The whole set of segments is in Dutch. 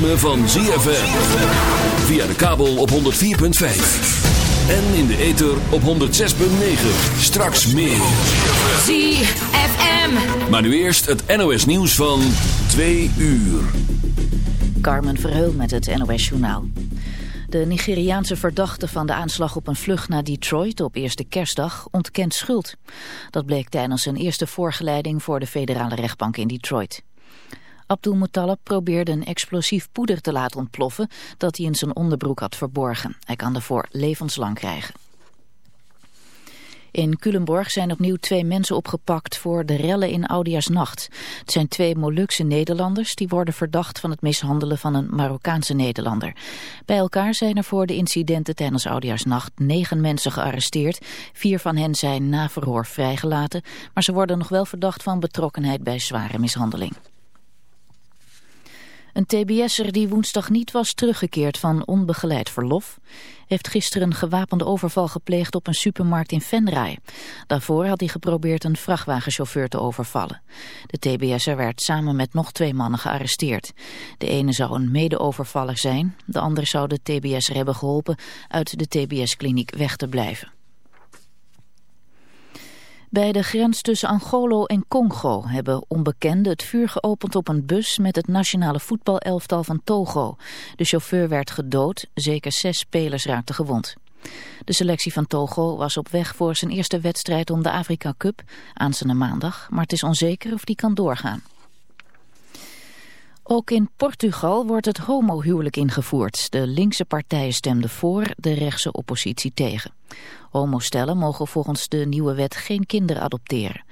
ritme van ZFM. Via de kabel op 104.5. En in de ether op 106.9. Straks meer. ZFM. Maar nu eerst het NOS nieuws van 2 uur. Carmen Verheul met het NOS Journaal. De Nigeriaanse verdachte van de aanslag op een vlucht naar Detroit op eerste kerstdag ontkent schuld. Dat bleek tijdens zijn eerste voorgeleiding voor de federale rechtbank in Detroit. Abdul Muttalib probeerde een explosief poeder te laten ontploffen dat hij in zijn onderbroek had verborgen. Hij kan daarvoor levenslang krijgen. In Culemborg zijn opnieuw twee mensen opgepakt voor de rellen in Oudejaarsnacht. Het zijn twee Molukse Nederlanders die worden verdacht van het mishandelen van een Marokkaanse Nederlander. Bij elkaar zijn er voor de incidenten tijdens Oudejaarsnacht negen mensen gearresteerd. Vier van hen zijn na verhoor vrijgelaten, maar ze worden nog wel verdacht van betrokkenheid bij zware mishandeling. Een tbs'er die woensdag niet was teruggekeerd van onbegeleid verlof... heeft gisteren een gewapende overval gepleegd op een supermarkt in Venray. Daarvoor had hij geprobeerd een vrachtwagenchauffeur te overvallen. De tbs'er werd samen met nog twee mannen gearresteerd. De ene zou een mede-overvaller zijn, de ander zou de tbs'er hebben geholpen... uit de tbs-kliniek weg te blijven. Bij de grens tussen Angolo en Congo hebben onbekenden het vuur geopend op een bus met het nationale voetbalelftal van Togo. De chauffeur werd gedood, zeker zes spelers raakten gewond. De selectie van Togo was op weg voor zijn eerste wedstrijd om de Afrika Cup aanstaande maandag, maar het is onzeker of die kan doorgaan. Ook in Portugal wordt het homohuwelijk ingevoerd. De linkse partijen stemden voor, de rechtse oppositie tegen. Homostellen mogen volgens de nieuwe wet geen kinderen adopteren.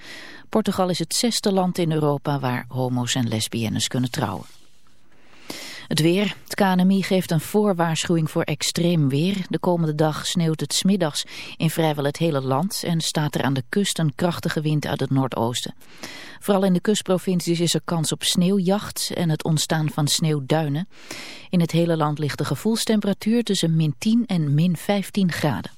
Portugal is het zesde land in Europa waar homo's en lesbiennes kunnen trouwen. Het weer. Het KNMI geeft een voorwaarschuwing voor extreem weer. De komende dag sneeuwt het smiddags in vrijwel het hele land en staat er aan de kust een krachtige wind uit het noordoosten. Vooral in de kustprovincies is er kans op sneeuwjacht en het ontstaan van sneeuwduinen. In het hele land ligt de gevoelstemperatuur tussen min 10 en min 15 graden.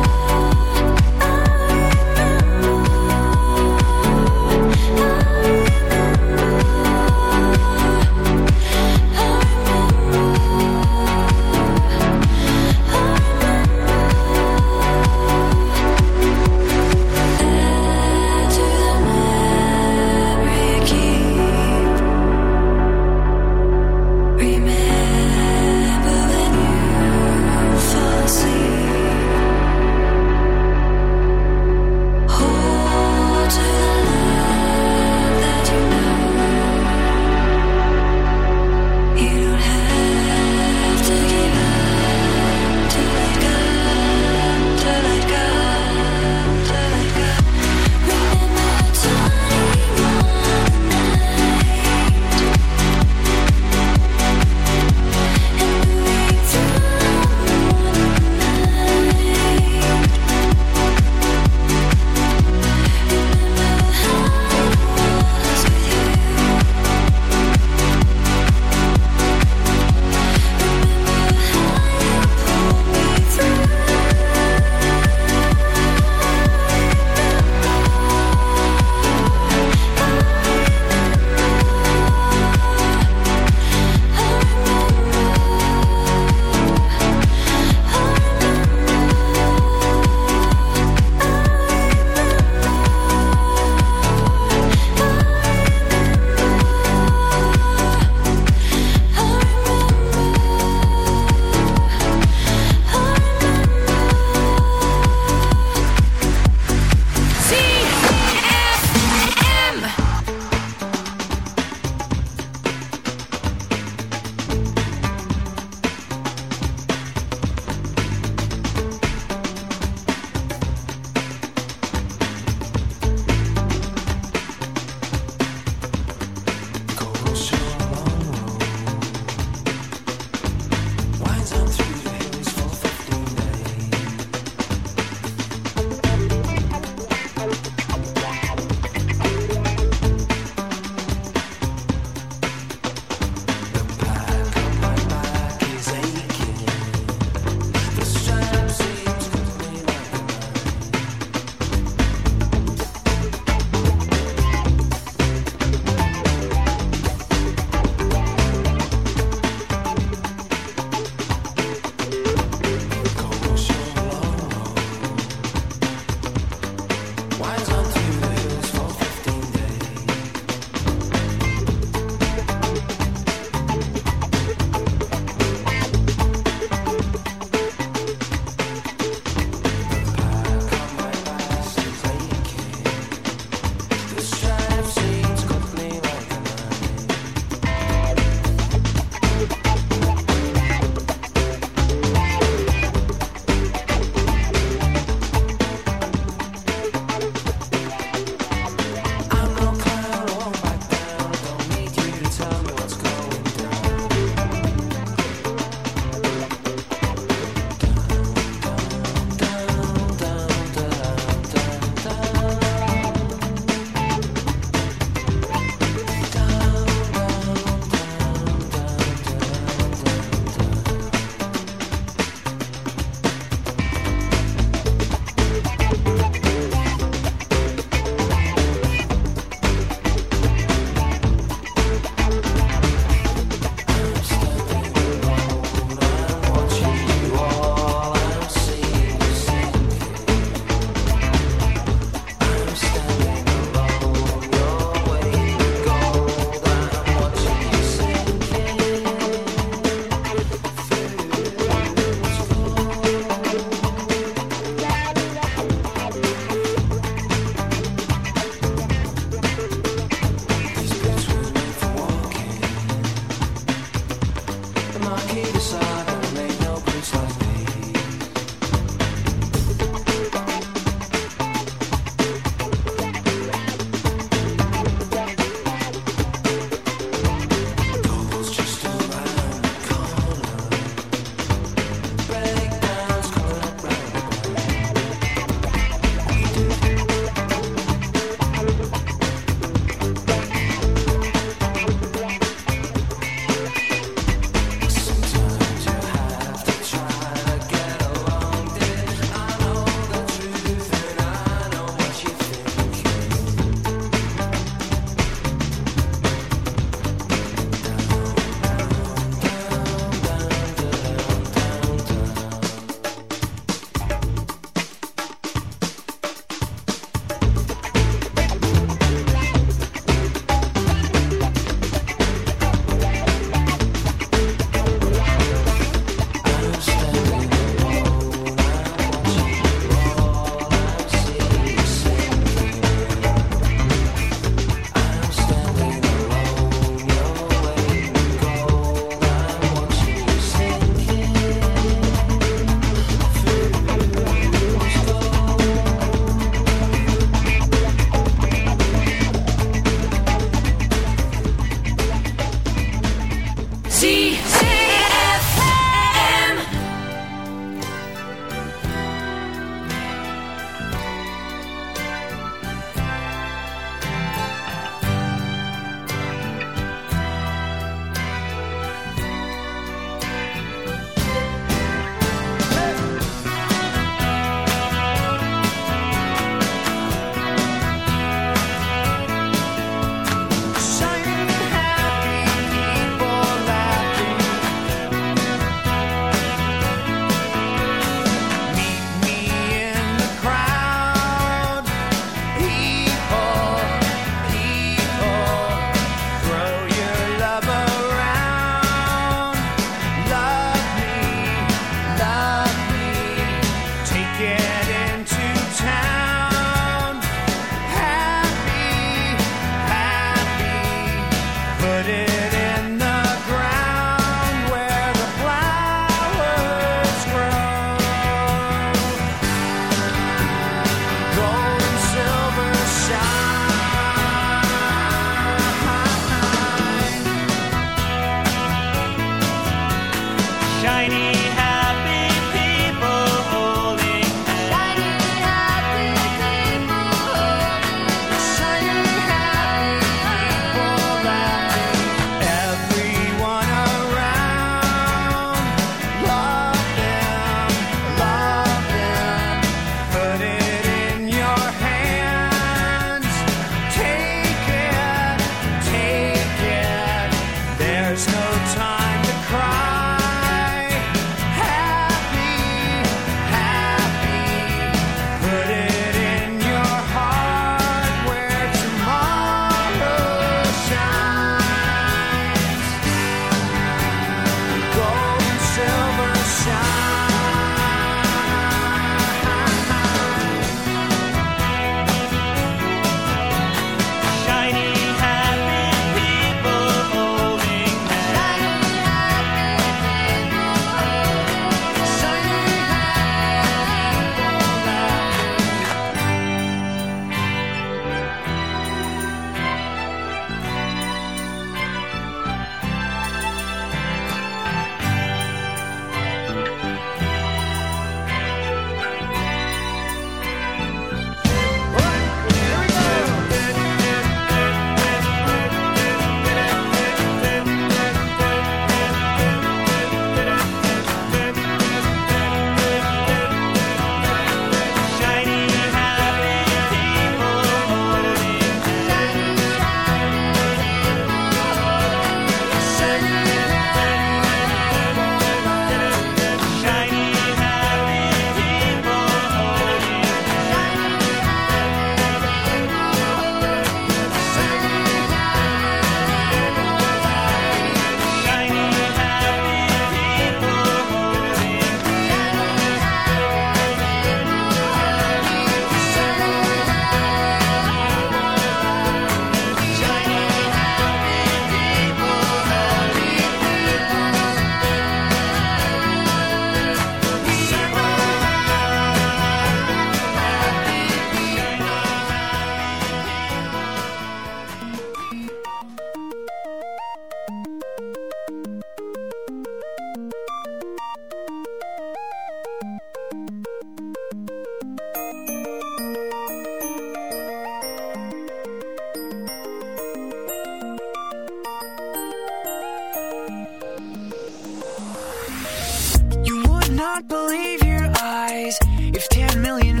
Ten million.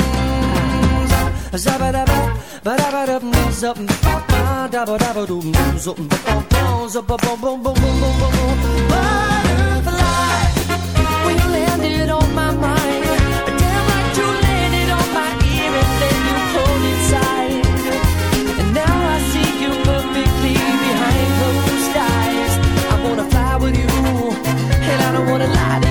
Zup, ba-ba, dabba-dabba-dum, zup, ba-ba-ba, zup-ba-bum-bum-bum-bum-bum-bum. Butterfly, when you landed on my mind, damn right you landed on my ear and then you pulled inside. And now I see you perfectly behind closed eyes. I wanna fly with you, and I don't wanna lie to you,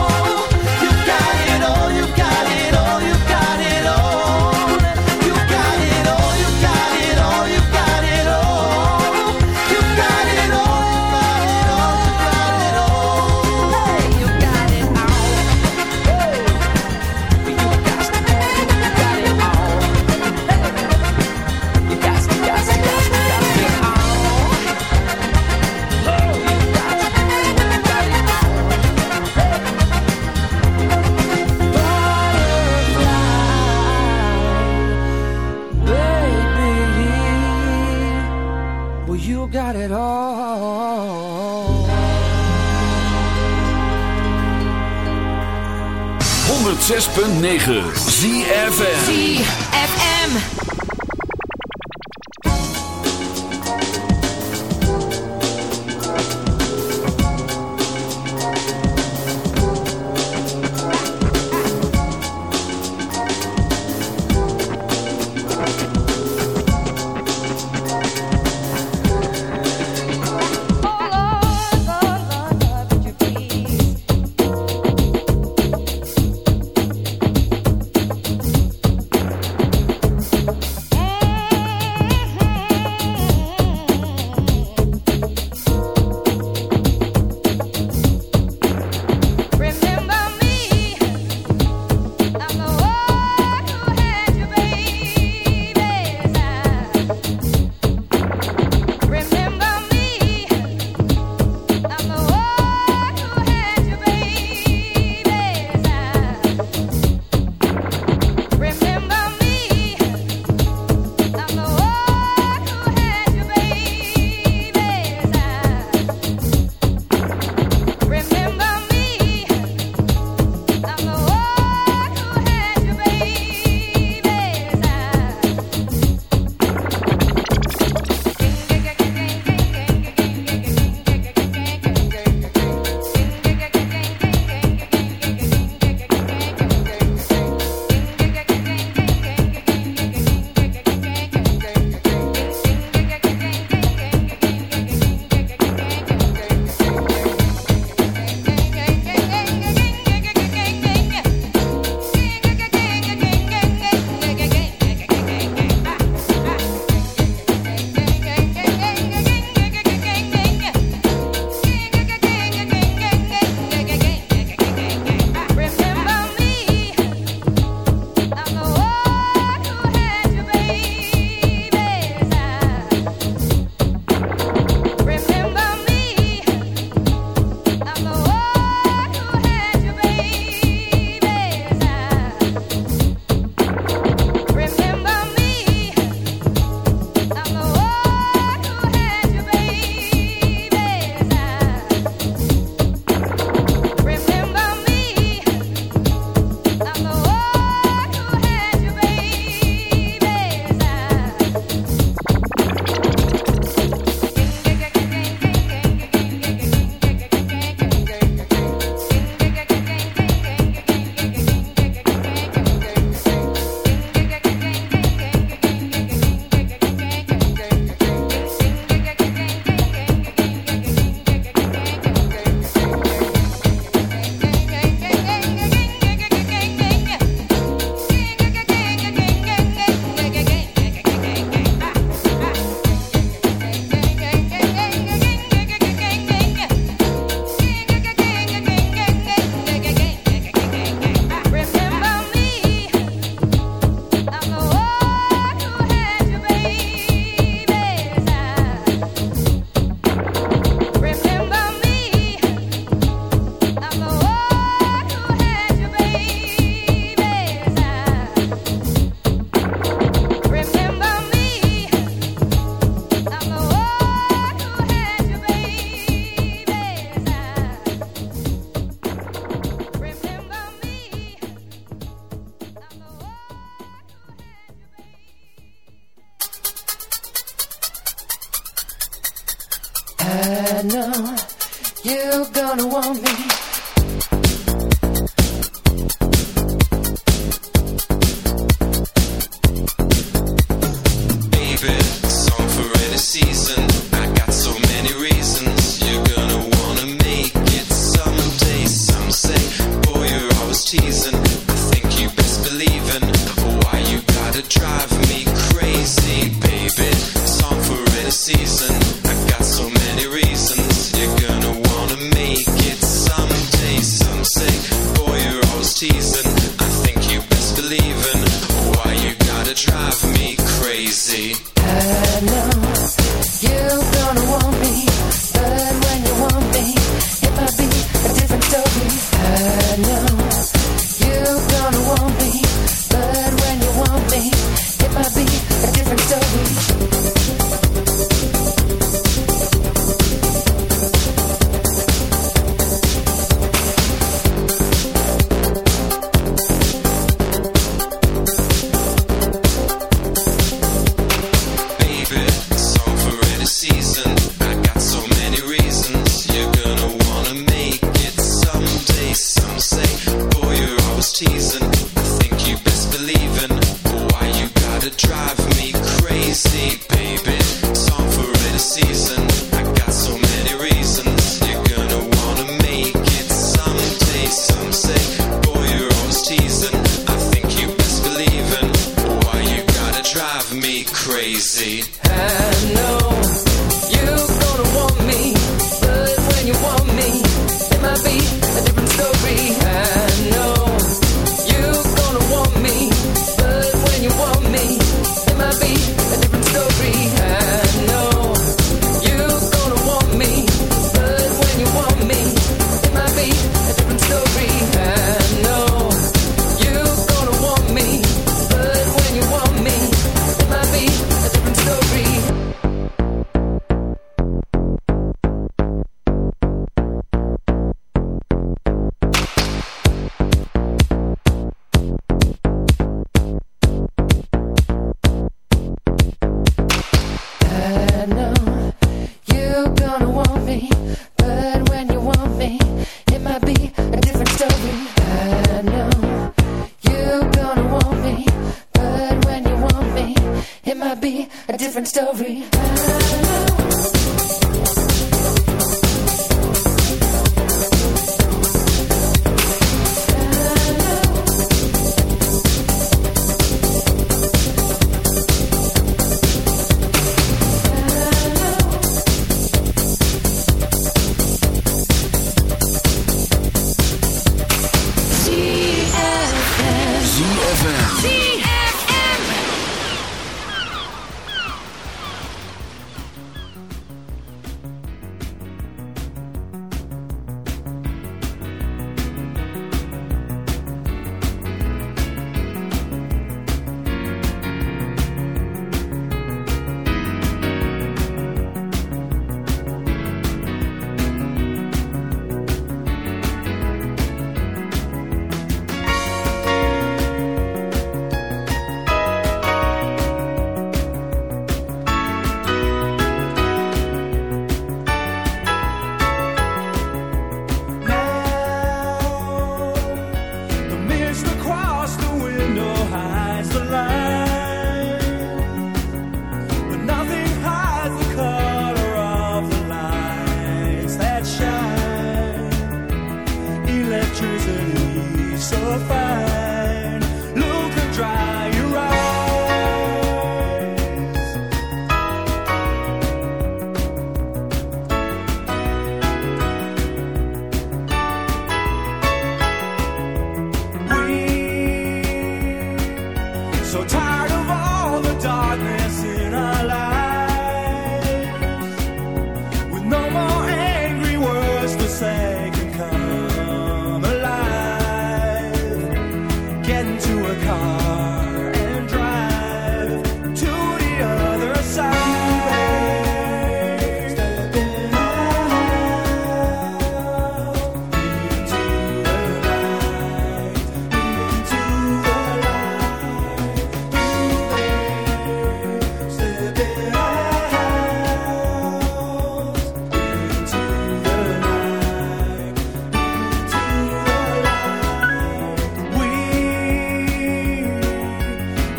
106.9 ZFM. ZFM.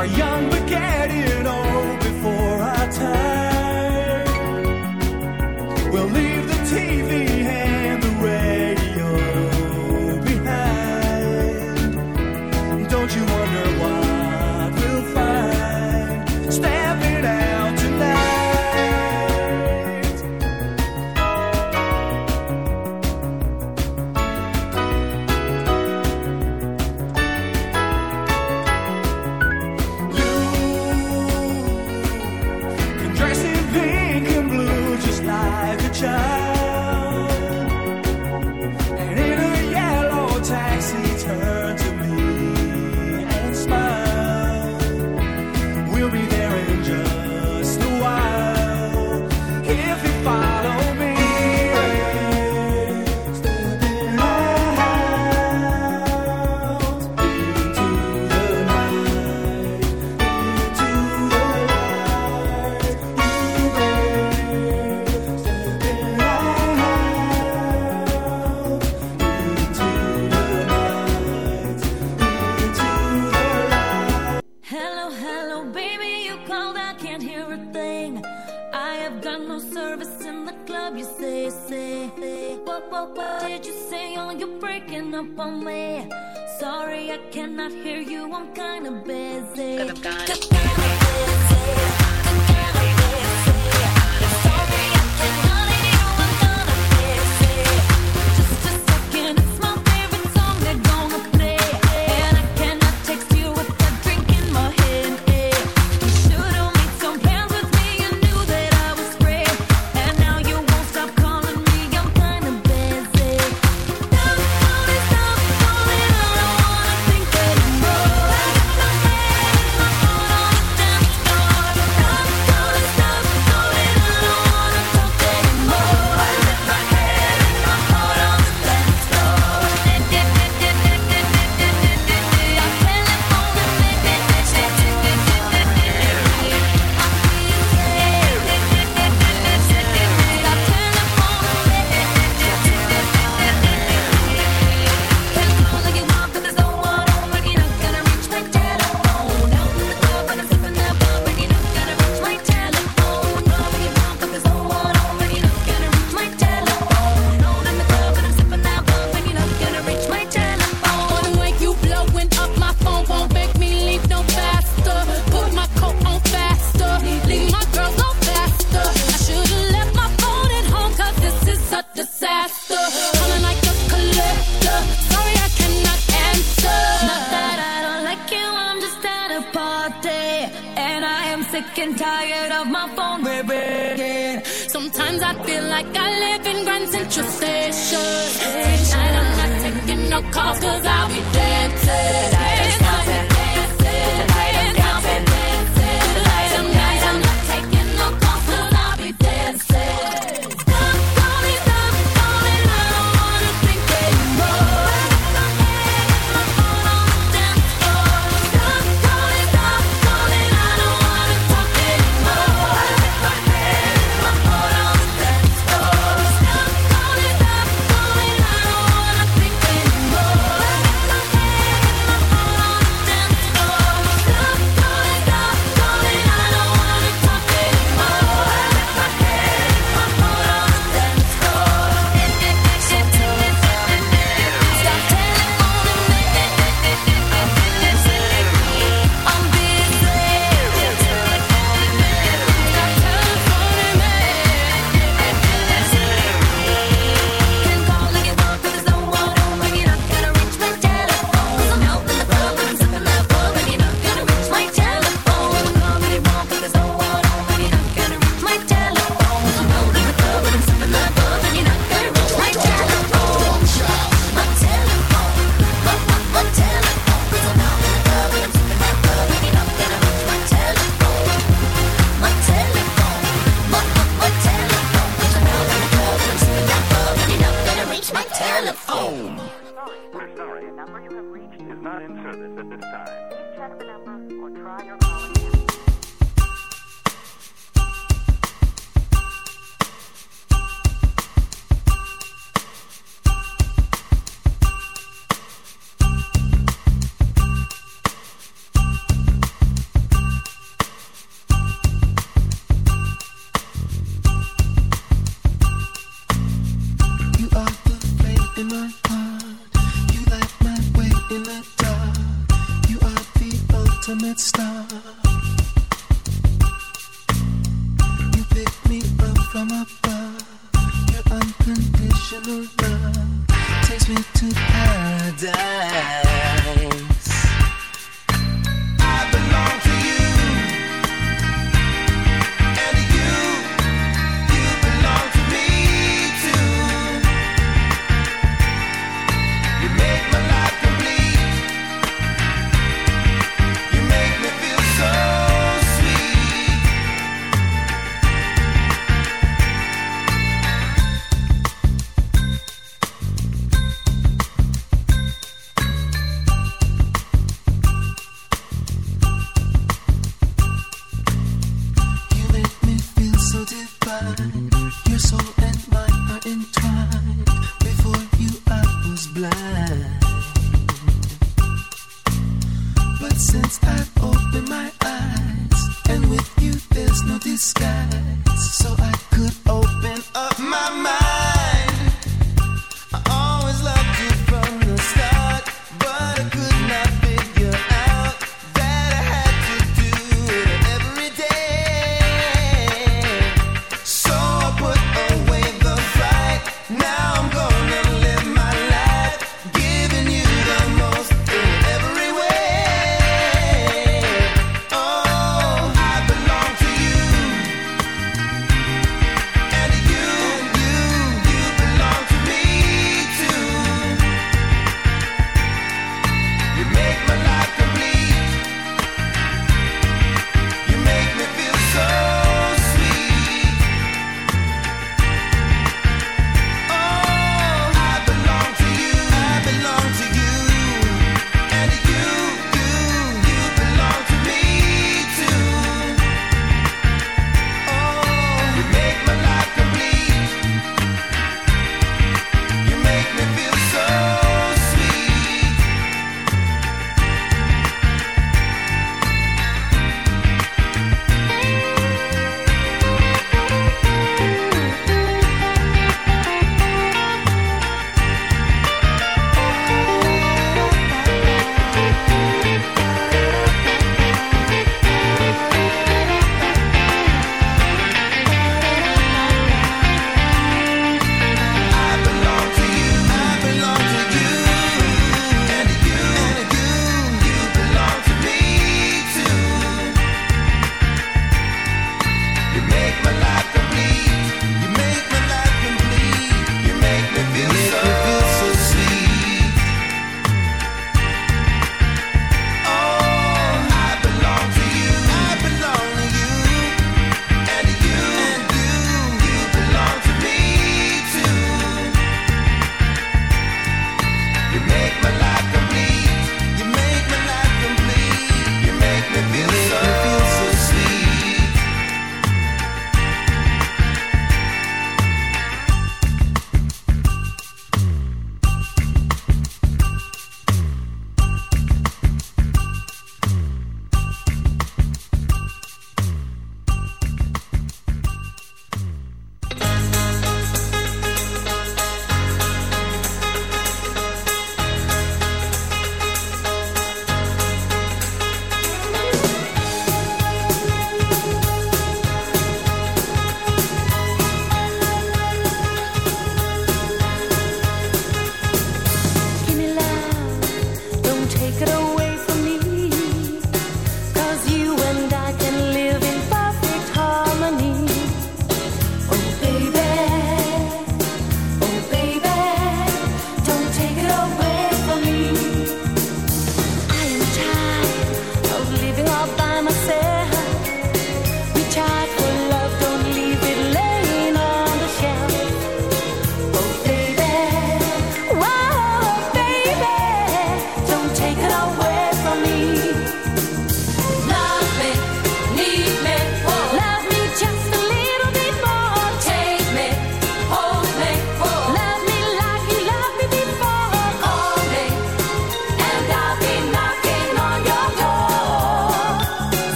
are young.